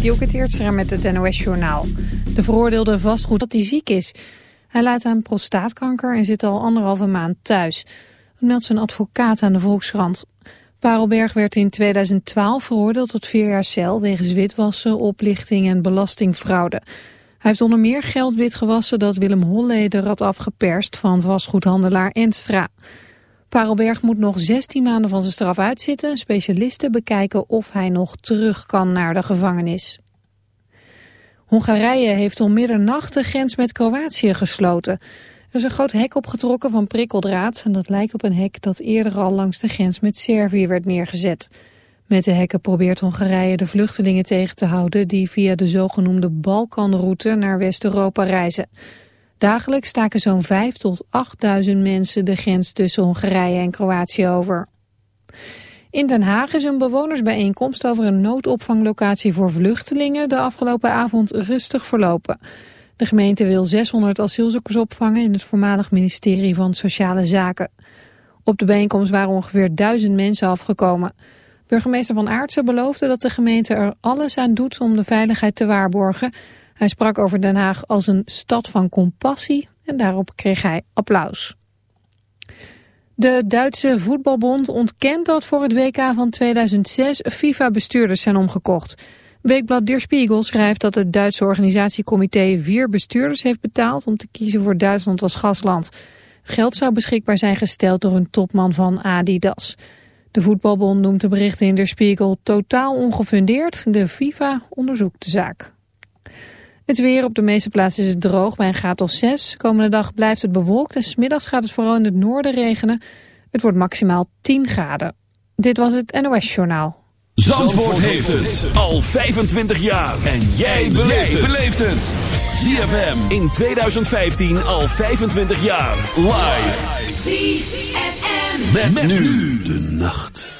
Dielke Teertstra met het NOS-journaal. De veroordeelde vastgoed dat hij ziek is. Hij lijdt aan prostaatkanker en zit al anderhalve maand thuis. Dat meldt zijn advocaat aan de Volkskrant. Parelberg werd in 2012 veroordeeld tot vier jaar cel... wegens witwassen, oplichting en belastingfraude. Hij heeft onder meer geld witgewassen dat Willem Holleder had afgeperst... van vastgoedhandelaar Enstra. Parelberg moet nog 16 maanden van zijn straf uitzitten. Specialisten bekijken of hij nog terug kan naar de gevangenis. Hongarije heeft om middernacht de grens met Kroatië gesloten. Er is een groot hek opgetrokken van prikkeldraad... en dat lijkt op een hek dat eerder al langs de grens met Servië werd neergezet. Met de hekken probeert Hongarije de vluchtelingen tegen te houden... die via de zogenoemde Balkanroute naar West-Europa reizen. Dagelijks staken zo'n 5 tot 8.000 mensen de grens tussen Hongarije en Kroatië over. In Den Haag is een bewonersbijeenkomst over een noodopvanglocatie voor vluchtelingen de afgelopen avond rustig verlopen. De gemeente wil 600 asielzoekers opvangen in het voormalig ministerie van Sociale Zaken. Op de bijeenkomst waren ongeveer 1000 mensen afgekomen. Burgemeester Van Aartsen beloofde dat de gemeente er alles aan doet om de veiligheid te waarborgen hij sprak over Den Haag als een stad van compassie en daarop kreeg hij applaus. De Duitse voetbalbond ontkent dat voor het WK van 2006 FIFA-bestuurders zijn omgekocht. Weekblad Der Spiegel schrijft dat het Duitse organisatiecomité vier bestuurders heeft betaald om te kiezen voor Duitsland als gastland. Het geld zou beschikbaar zijn gesteld door een topman van Adidas. De voetbalbond noemt de berichten in Der Spiegel totaal ongefundeerd. De FIFA onderzoekt de zaak. Het weer op de meeste plaatsen is het droog bij een graad of 6. Komende dag blijft het bewolkt en smiddags gaat het vooral in het noorden regenen. Het wordt maximaal 10 graden. Dit was het NOS Journaal. Zandvoort, Zandvoort heeft het al 25 jaar. En jij beleeft het. ZFM in 2015 al 25 jaar. Live. ZFM. Met, met nu de nacht.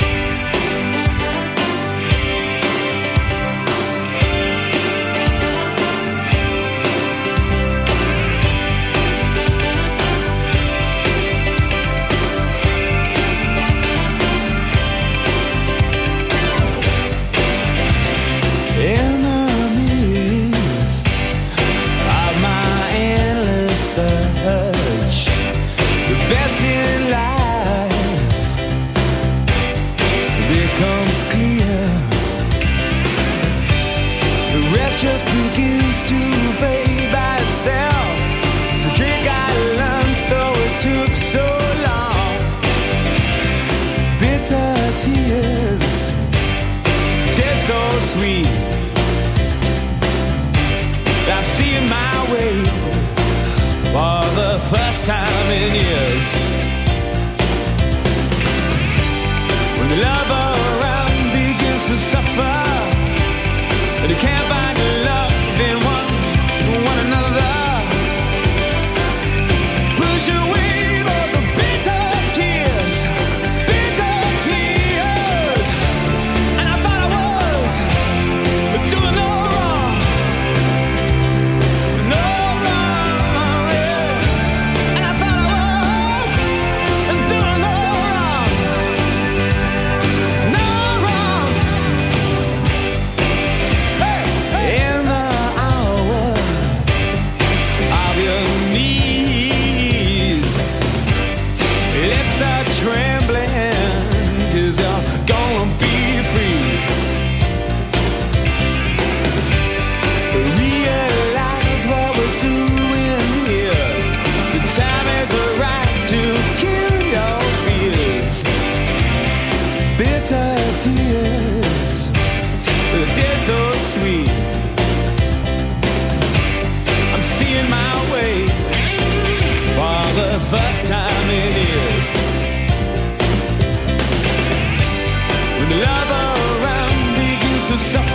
to suffer.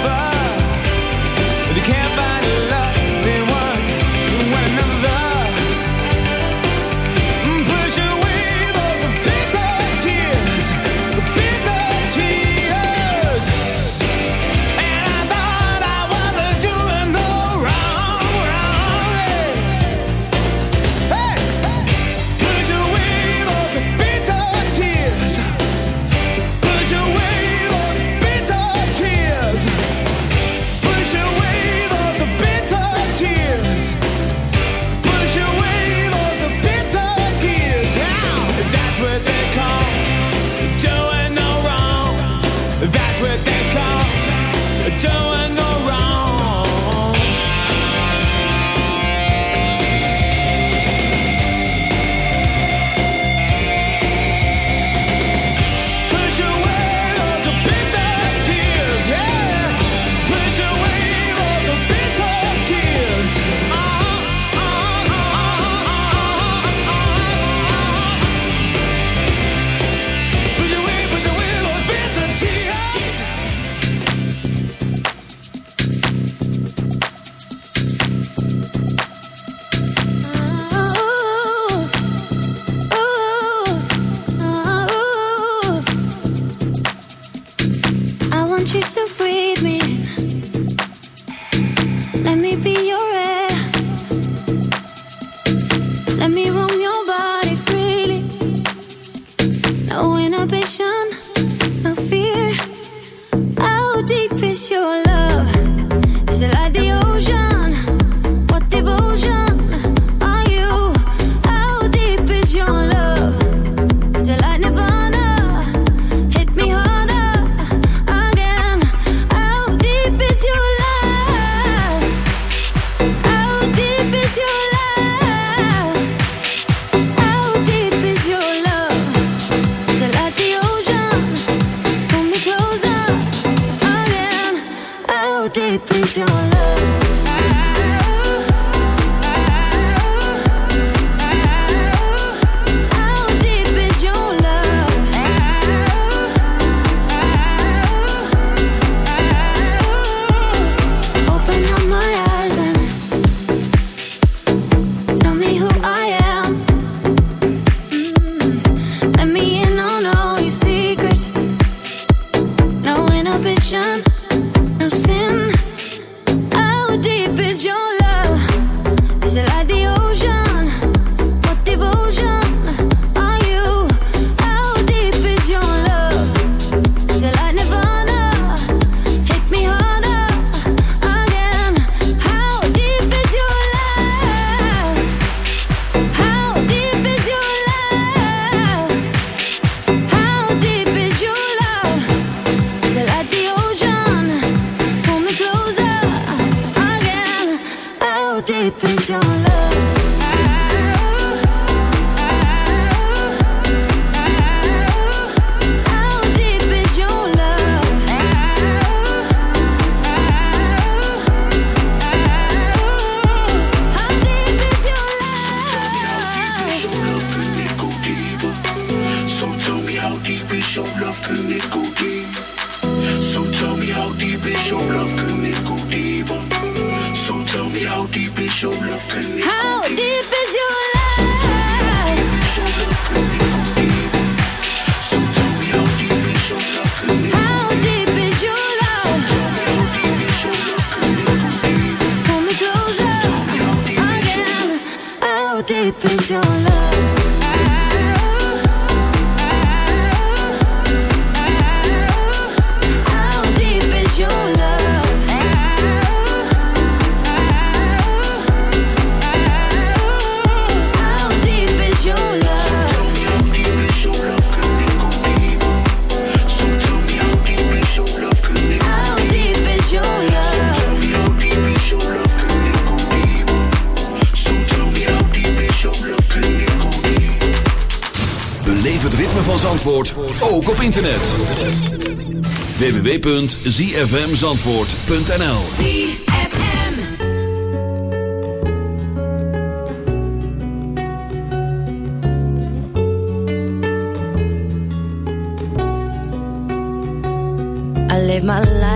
Ook op internet. www.zfmzandvoort.nl ZFM. I live my life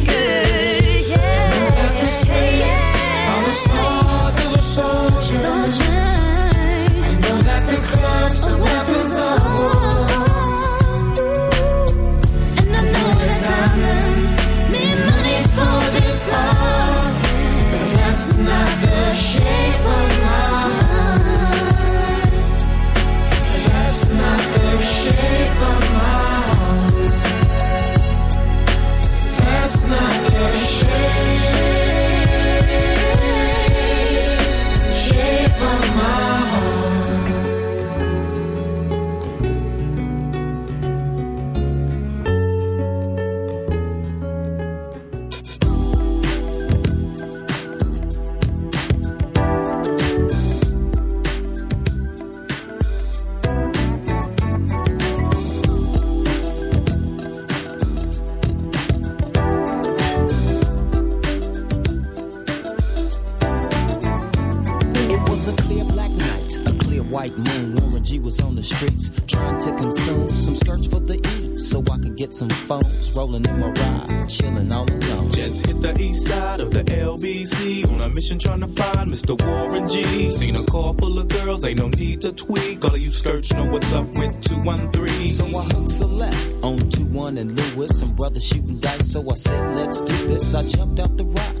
get some phones rolling in my ride, chilling all alone. Just hit the east side of the LBC on a mission trying to find Mr. Warren G. Seen a car full of girls, ain't no need to tweak. All of you skirts know what's up with 213. So I hooked select on 2-1 and Lewis, some brothers shooting dice, so I said, let's do this. I jumped out the rock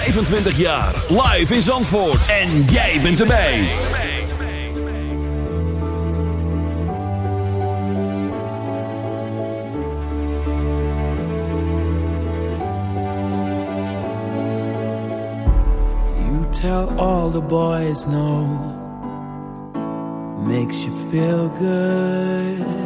25 jaar. Live in Zandvoort. En jij bent erbij. You tell all the boys no. Makes you feel good.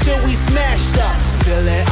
Till we smashed up. Feel alright.